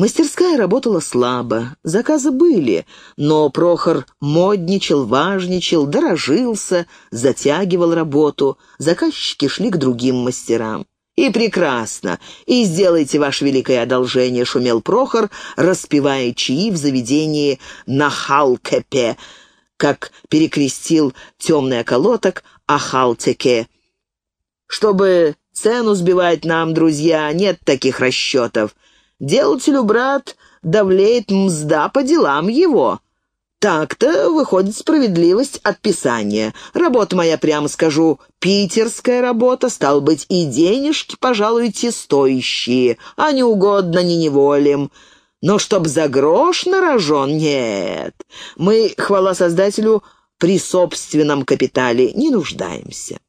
Мастерская работала слабо, заказы были, но Прохор модничал, важничал, дорожился, затягивал работу, заказчики шли к другим мастерам. «И прекрасно! И сделайте ваше великое одолжение», — шумел Прохор, распевая чаи в заведении на Халкепе, как перекрестил темный околоток Ахалтеке. «Чтобы цену сбивать нам, друзья, нет таких расчетов. Делателю, брат, давлеет мзда по делам его. Так-то выходит справедливость от писания. Работа моя, прямо скажу, питерская работа, стал быть, и денежки, пожалуйте, стоящие, а не угодно не неволим. Но чтоб за грош на рожон, нет. Мы, хвала Создателю, при собственном капитале не нуждаемся.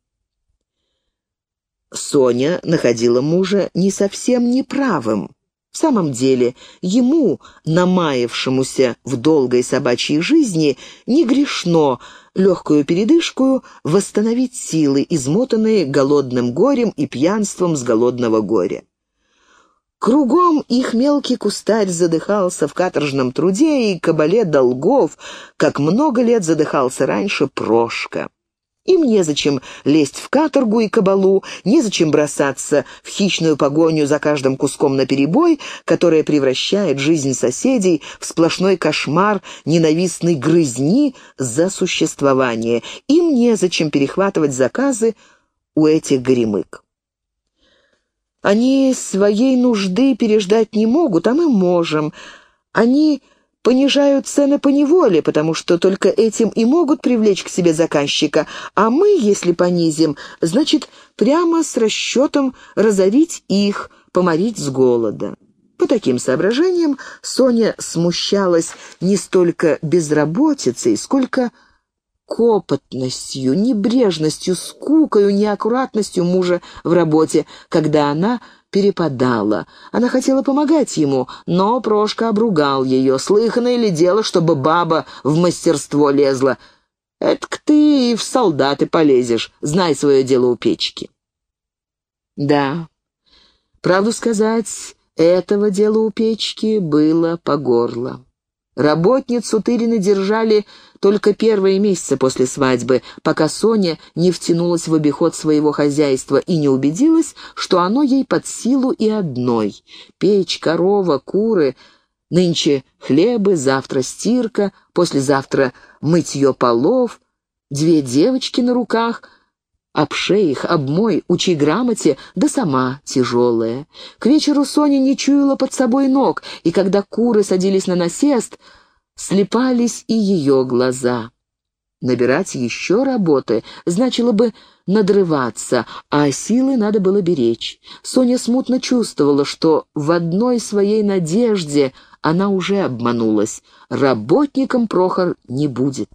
Соня находила мужа не совсем неправым. В самом деле, ему, намаявшемуся в долгой собачьей жизни, не грешно легкую передышку восстановить силы, измотанные голодным горем и пьянством с голодного горя. Кругом их мелкий кустарь задыхался в каторжном труде и кабале долгов, как много лет задыхался раньше Прошка. Им незачем лезть в каторгу и кабалу, незачем бросаться в хищную погоню за каждым куском на перебой, которая превращает жизнь соседей в сплошной кошмар ненавистной грызни за существование. Им незачем перехватывать заказы у этих горемык. Они своей нужды переждать не могут, а мы можем. Они понижают цены по неволе, потому что только этим и могут привлечь к себе заказчика, а мы, если понизим, значит, прямо с расчетом разорить их, поморить с голода. По таким соображениям Соня смущалась не столько безработицей, сколько копотностью, небрежностью, скукою, неаккуратностью мужа в работе, когда она перепадала. Она хотела помогать ему, но Прошка обругал ее. Слыханное ли дело, чтобы баба в мастерство лезла? Этак ты и в солдаты полезешь, знай свое дело у печки. Да, правду сказать, этого дела у печки было по горло. Работницу Тырины держали только первые месяцы после свадьбы, пока Соня не втянулась в обиход своего хозяйства и не убедилась, что оно ей под силу и одной. Печь, корова, куры, нынче хлебы, завтра стирка, послезавтра мытье полов, две девочки на руках — Обшей их, обмой, учи грамоте, да сама тяжелая. К вечеру Соня не чуяла под собой ног, и когда куры садились на насест, слепались и ее глаза. Набирать еще работы значило бы надрываться, а силы надо было беречь. Соня смутно чувствовала, что в одной своей надежде она уже обманулась. Работником Прохор не будет.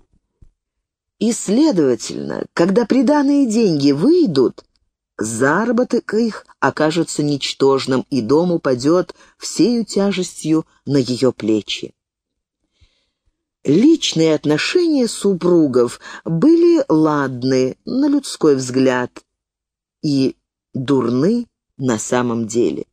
И, следовательно, когда приданные деньги выйдут, заработок их окажется ничтожным, и дом упадет всею тяжестью на ее плечи. Личные отношения супругов были ладны на людской взгляд и дурны на самом деле.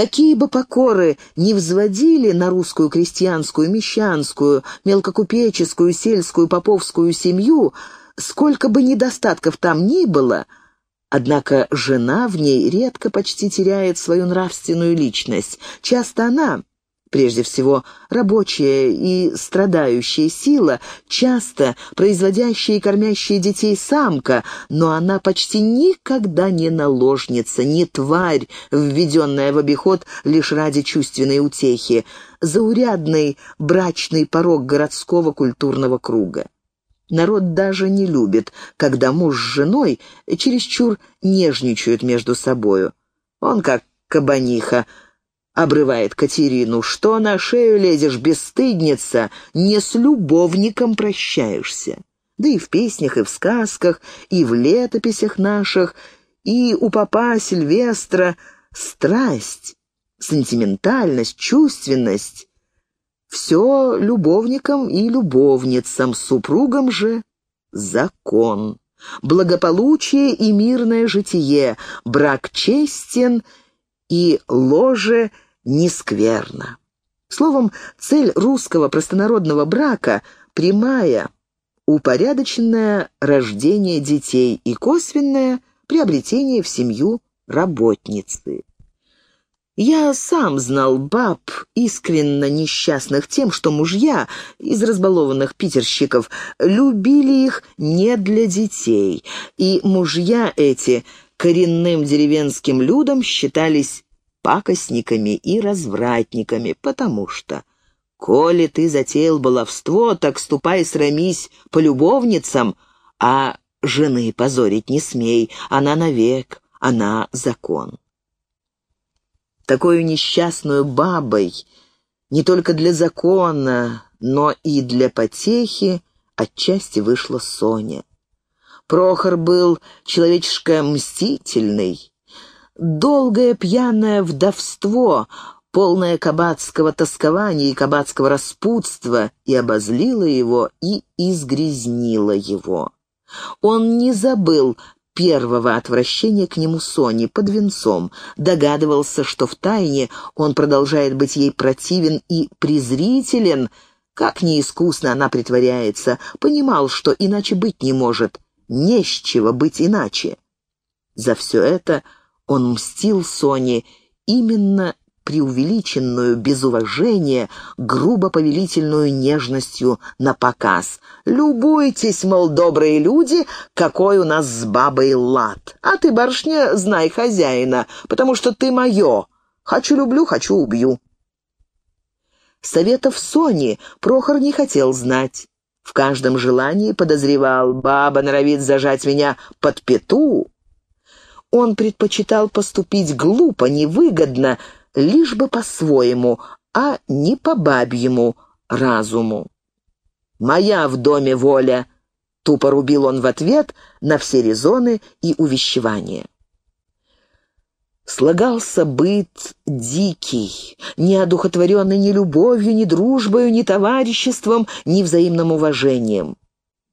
Какие бы покоры ни взводили на русскую крестьянскую, мещанскую, мелкокупеческую, сельскую, поповскую семью, сколько бы недостатков там ни было, однако жена в ней редко почти теряет свою нравственную личность. Часто она Прежде всего, рабочая и страдающая сила, часто производящая и кормящая детей самка, но она почти никогда не наложница, не тварь, введенная в обиход лишь ради чувственной утехи, заурядный брачный порог городского культурного круга. Народ даже не любит, когда муж с женой чересчур нежничают между собою. Он как кабаниха — обрывает Катерину. «Что на шею лезешь, бесстыдница? Не с любовником прощаешься». Да и в песнях, и в сказках, и в летописях наших, и у папа Сильвестра страсть, сентиментальность, чувственность. Все любовникам и любовницам, супругам же закон. Благополучие и мирное житие, брак честен и ложе не скверно. Словом, цель русского простонародного брака прямая, упорядоченное рождение детей и косвенное приобретение в семью работницы. Я сам знал баб, искренно несчастных тем, что мужья из разбалованных питерщиков любили их не для детей, и мужья эти коренным деревенским людям считались пакостниками и развратниками, потому что «Коли ты затеял баловство, так ступай срамись по любовницам, а жены позорить не смей, она навек, она закон» такую несчастную бабой, не только для закона, но и для потехи, отчасти вышла Соня. Прохор был человечишка мстительный. Долгое пьяное вдовство, полное кабацкого тоскования и кабацкого распутства, и обозлило его, и изгрязнило его. Он не забыл первого отвращения к нему Сони под венцом, догадывался, что в тайне он продолжает быть ей противен и презрителен, как неискусно она притворяется, понимал, что иначе быть не может, не с чего быть иначе. За все это он мстил Соне именно преувеличенную без уважения, грубо повелительную нежностью на показ. «Любуйтесь, мол, добрые люди, какой у нас с бабой лад. А ты, барышня, знай хозяина, потому что ты мое. Хочу люблю, хочу убью». Советов Сони Прохор не хотел знать. В каждом желании подозревал, баба норовит зажать меня под пету. Он предпочитал поступить глупо, невыгодно, лишь бы по-своему, а не по бабьему разуму. «Моя в доме воля!» — тупо рубил он в ответ на все резоны и увещевания. Слагался быт дикий, не одухотворенный ни любовью, ни дружбою, ни товариществом, ни взаимным уважением.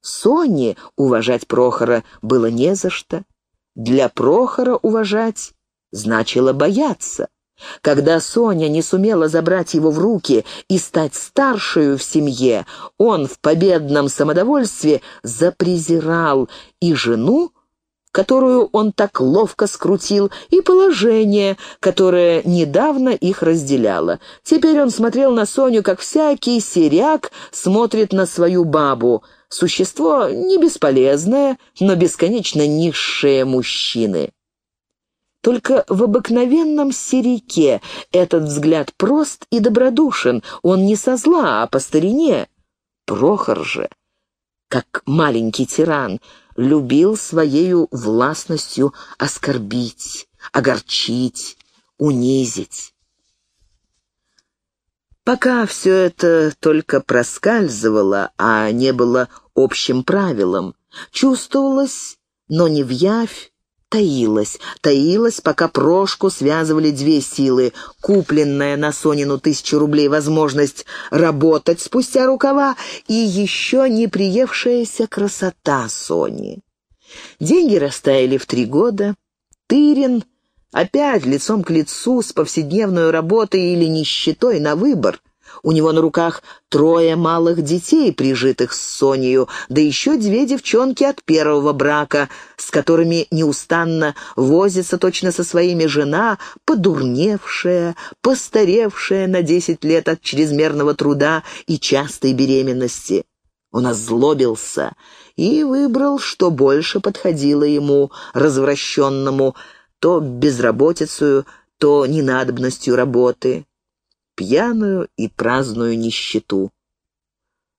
Соне уважать Прохора было не за что. Для Прохора уважать значило бояться. Когда Соня не сумела забрать его в руки и стать старшую в семье, он в победном самодовольстве запрезирал и жену, которую он так ловко скрутил, и положение, которое недавно их разделяло. Теперь он смотрел на Соню, как всякий серяк смотрит на свою бабу. Существо не бесполезное, но бесконечно низшее мужчины. Только в обыкновенном серике этот взгляд прост и добродушен, он не со зла, а по старине. Прохор же, как маленький тиран, любил своею властностью оскорбить, огорчить, унизить. Пока все это только проскальзывало, а не было общим правилом, чувствовалось, но не в явь, таилась, таилась, пока Прошку связывали две силы. Купленная на Сонину тысячу рублей возможность работать спустя рукава и еще не приевшаяся красота Сони. Деньги растаяли в три года. Тырин опять лицом к лицу с повседневной работой или нищетой на выбор. У него на руках трое малых детей, прижитых с Сонею, да еще две девчонки от первого брака, с которыми неустанно возится точно со своими жена, подурневшая, постаревшая на десять лет от чрезмерного труда и частой беременности. Он озлобился и выбрал, что больше подходило ему, развращенному, то безработицей, то ненадобностью работы пьяную и праздную нищету.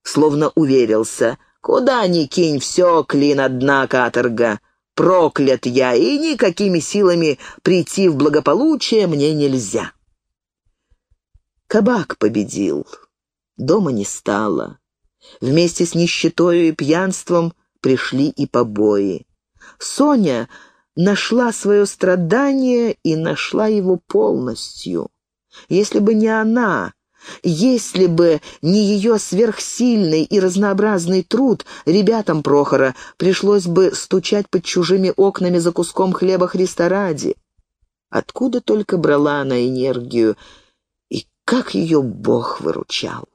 Словно уверился, куда ни кинь, все клин одна каторга. Проклят я, и никакими силами прийти в благополучие мне нельзя. Кабак победил. Дома не стало. Вместе с нищетою и пьянством пришли и побои. Соня нашла свое страдание и нашла его полностью. Если бы не она, если бы не ее сверхсильный и разнообразный труд, ребятам Прохора пришлось бы стучать под чужими окнами за куском хлеба Христа ради. Откуда только брала она энергию как ее Бог выручал.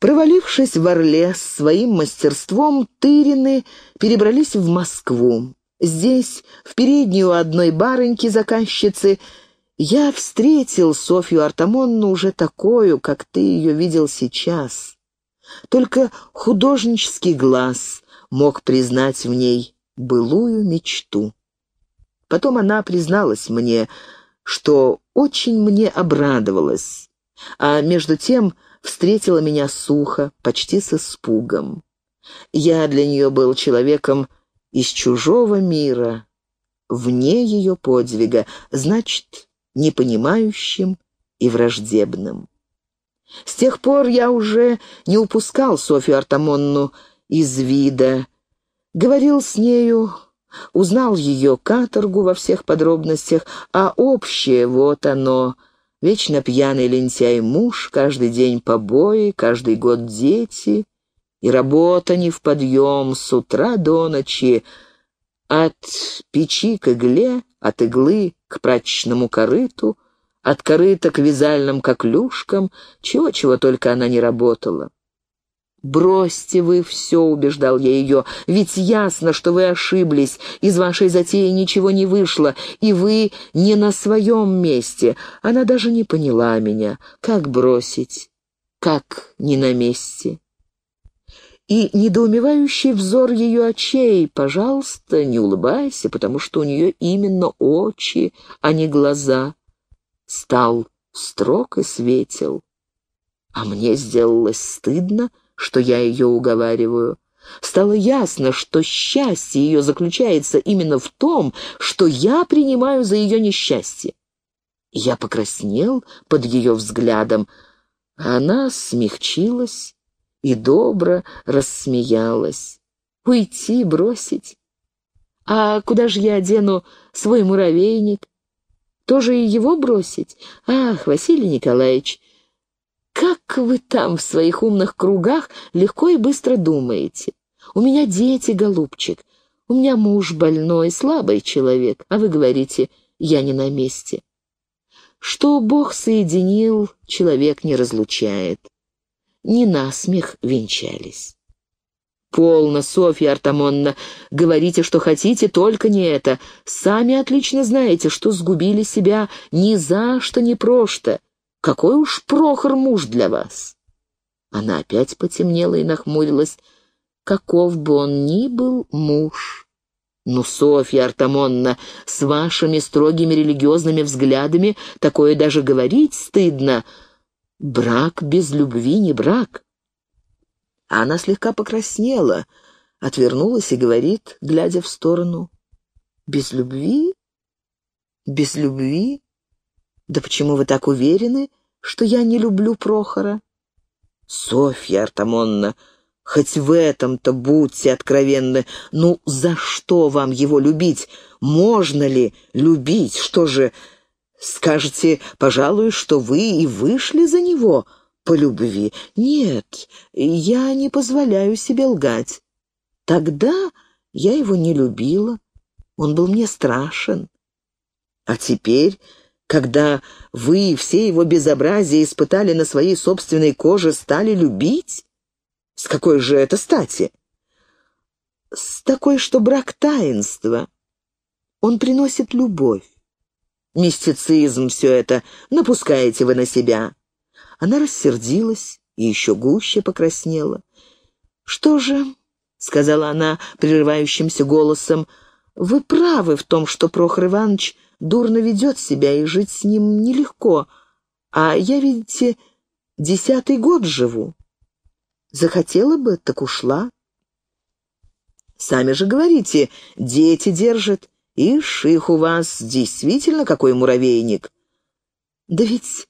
Провалившись в Орле с своим мастерством, Тырины перебрались в Москву. Здесь, в переднюю одной барыньки-заказчицы, я встретил Софью Артамонну уже такую, как ты ее видел сейчас. Только художнический глаз мог признать в ней былую мечту. Потом она призналась мне, что очень мне обрадовалась, а между тем встретила меня сухо, почти с испугом. Я для нее был человеком из чужого мира, вне ее подвига, значит, непонимающим и враждебным. С тех пор я уже не упускал Софью Артамонну из вида, говорил с нею, узнал ее каторгу во всех подробностях, а общее вот оно — Вечно пьяный лентяй муж, каждый день побои, каждый год дети. И работа не в подъем с утра до ночи. От печи к игле, от иглы к прачечному корыту, от корыта к вязальным коклюшкам, чего-чего только она не работала. «Бросьте вы все», — убеждал я ее, — «ведь ясно, что вы ошиблись, из вашей затеи ничего не вышло, и вы не на своем месте». Она даже не поняла меня. Как бросить? Как не на месте? И недоумевающий взор ее очей, пожалуйста, не улыбайся, потому что у нее именно очи, а не глаза, стал строг и светел. А мне сделалось стыдно, что я ее уговариваю. Стало ясно, что счастье ее заключается именно в том, что я принимаю за ее несчастье. Я покраснел под ее взглядом, она смягчилась и добро рассмеялась. Уйти, бросить? А куда же я одену свой муравейник? Тоже и его бросить? Ах, Василий Николаевич, как вы там в своих умных кругах легко и быстро думаете? У меня дети, голубчик. У меня муж больной, слабый человек, а вы говорите, я не на месте. Что Бог соединил, человек не разлучает. Не насмех венчались. «Полно, Софья Артамонна, говорите, что хотите, только не это. Сами отлично знаете, что сгубили себя ни за что, ни прошто. Какой уж Прохор муж для вас!» Она опять потемнела и нахмурилась. «Каков бы он ни был муж!» «Ну, Софья Артамонна, с вашими строгими религиозными взглядами такое даже говорить стыдно. Брак без любви не брак». Она слегка покраснела, отвернулась и говорит, глядя в сторону. «Без любви? Без любви? «Да почему вы так уверены, что я не люблю Прохора?» «Софья Артамонна, хоть в этом-то будьте откровенны. Ну, за что вам его любить? Можно ли любить? Что же, скажете, пожалуй, что вы и вышли за него по любви? Нет, я не позволяю себе лгать. Тогда я его не любила, он был мне страшен. А теперь когда вы все его безобразие испытали на своей собственной коже, стали любить? С какой же это стати? С такой, что брак таинства. Он приносит любовь. Мистицизм все это, напускаете вы на себя. Она рассердилась и еще гуще покраснела. «Что же?» — сказала она прерывающимся голосом. «Вы правы в том, что Прохор Иванович дурно ведет себя, и жить с ним нелегко. А я, видите, десятый год живу. Захотела бы, так ушла. Сами же говорите, дети держат. Ишь, их у вас действительно какой муравейник. Да ведь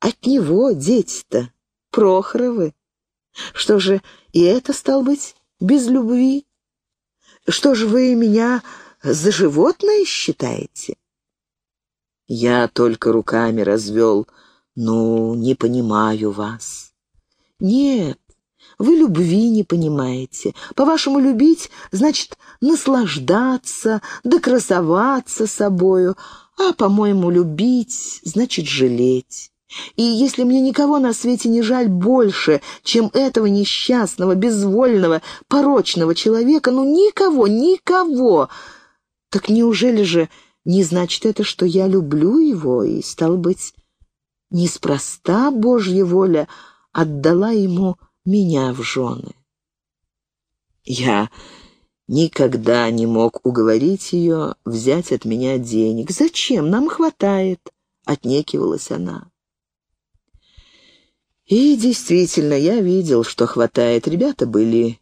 от него дети-то, Прохоровы. Что же, и это, стал быть, без любви? Что же вы меня за животное считаете? Я только руками развел. Ну, не понимаю вас. Нет, вы любви не понимаете. По-вашему, любить значит наслаждаться, да красоваться собою. А, по-моему, любить значит жалеть. И если мне никого на свете не жаль больше, чем этого несчастного, безвольного, порочного человека, ну никого, никого, так неужели же не значит это, что я люблю его, и, стал быть, неспроста Божья воля отдала ему меня в жены? Я никогда не мог уговорить ее взять от меня денег. «Зачем? Нам хватает», — отнекивалась она. И действительно, я видел, что хватает. Ребята были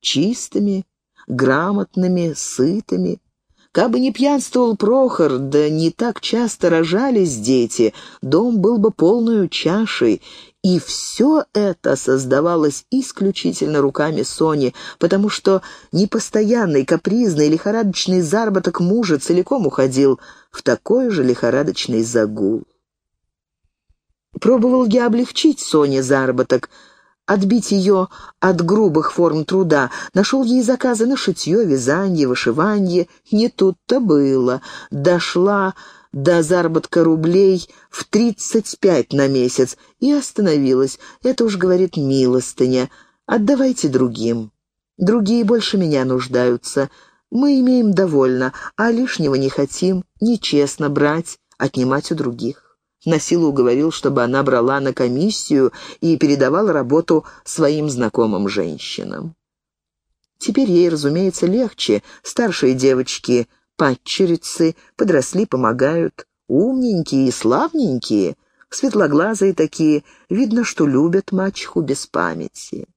чистыми, грамотными, сытыми. Кабы не пьянствовал Прохор, да не так часто рожались дети, дом был бы полную чашей, и все это создавалось исключительно руками Сони, потому что непостоянный, капризный, лихорадочный заработок мужа целиком уходил в такой же лихорадочный загул. Пробовал я облегчить Соне заработок, отбить ее от грубых форм труда. Нашел ей заказы на шитье, вязание, вышивание. Не тут-то было. Дошла до заработка рублей в тридцать пять на месяц и остановилась. Это уж, говорит, милостыня. Отдавайте другим. Другие больше меня нуждаются. Мы имеем довольно, а лишнего не хотим. Нечестно брать, отнимать у других. На силу уговорил, чтобы она брала на комиссию и передавала работу своим знакомым женщинам. Теперь ей, разумеется, легче. Старшие девочки, падчерицы, подросли, помогают. Умненькие и славненькие, светлоглазые такие, видно, что любят мачеху без памяти.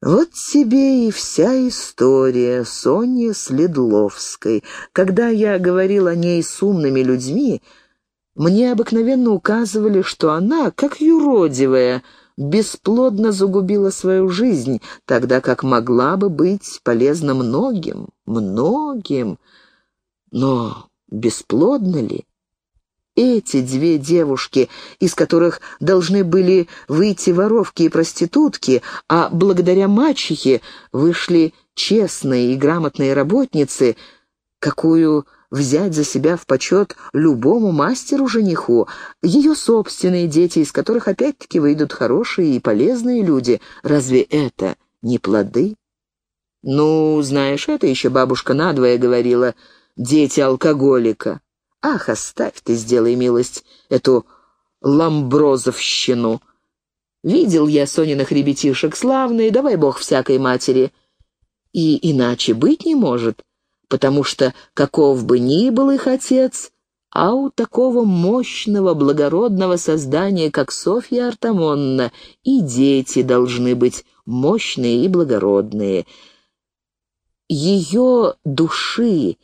Вот тебе и вся история Сони Следловской. Когда я говорил о ней с умными людьми, мне обыкновенно указывали, что она, как юродивая, бесплодно загубила свою жизнь, тогда как могла бы быть полезна многим, многим. Но бесплодно ли? Эти две девушки, из которых должны были выйти воровки и проститутки, а благодаря мачехе вышли честные и грамотные работницы, какую взять за себя в почет любому мастеру-жениху, ее собственные дети, из которых опять-таки выйдут хорошие и полезные люди. Разве это не плоды? Ну, знаешь, это еще бабушка надвое говорила, дети алкоголика. Ах, оставь ты, сделай милость, эту ламброзовщину. Видел я Сониных ребятишек славные, давай бог всякой матери. И иначе быть не может потому что каков бы ни был их отец, а у такого мощного, благородного создания, как Софья Артамонна, и дети должны быть мощные и благородные. Ее души,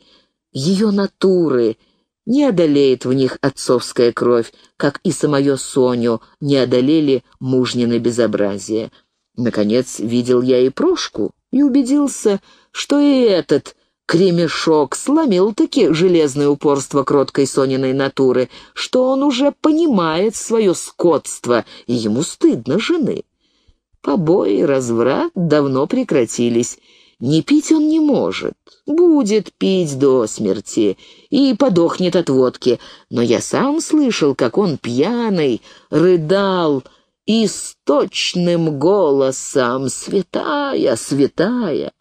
ее натуры не одолеет в них отцовская кровь, как и самое Соню не одолели мужнины безобразия. Наконец, видел я и Прошку и убедился, что и этот Кремешок сломил-таки железное упорство кроткой Сониной натуры, что он уже понимает свое скотство, и ему стыдно жены. Побои и разврат давно прекратились. Не пить он не может, будет пить до смерти и подохнет от водки. Но я сам слышал, как он пьяный рыдал источным голосом «Святая, святая!»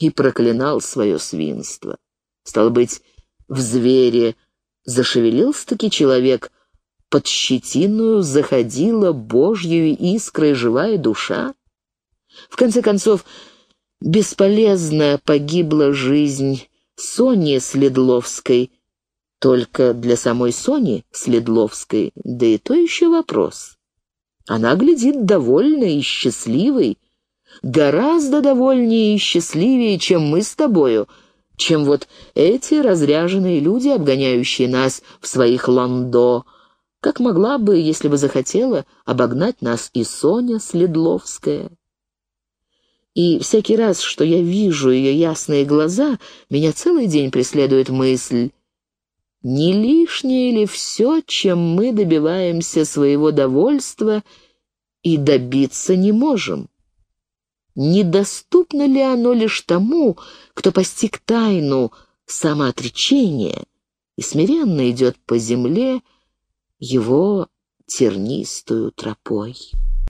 И проклинал свое свинство. Стало быть, в звере зашевелился-таки человек, под щетиную заходила божьей искрой живая душа. В конце концов, бесполезно погибла жизнь Сони Следловской, только для самой Сони Следловской, да и то еще вопрос. Она глядит довольной и счастливой, гораздо довольнее и счастливее, чем мы с тобою, чем вот эти разряженные люди, обгоняющие нас в своих ландо, как могла бы, если бы захотела, обогнать нас и Соня Следловская. И всякий раз, что я вижу ее ясные глаза, меня целый день преследует мысль, не лишнее ли все, чем мы добиваемся своего довольства и добиться не можем? Недоступно ли оно лишь тому, кто постиг тайну самоотречения и смиренно идет по земле его тернистую тропой.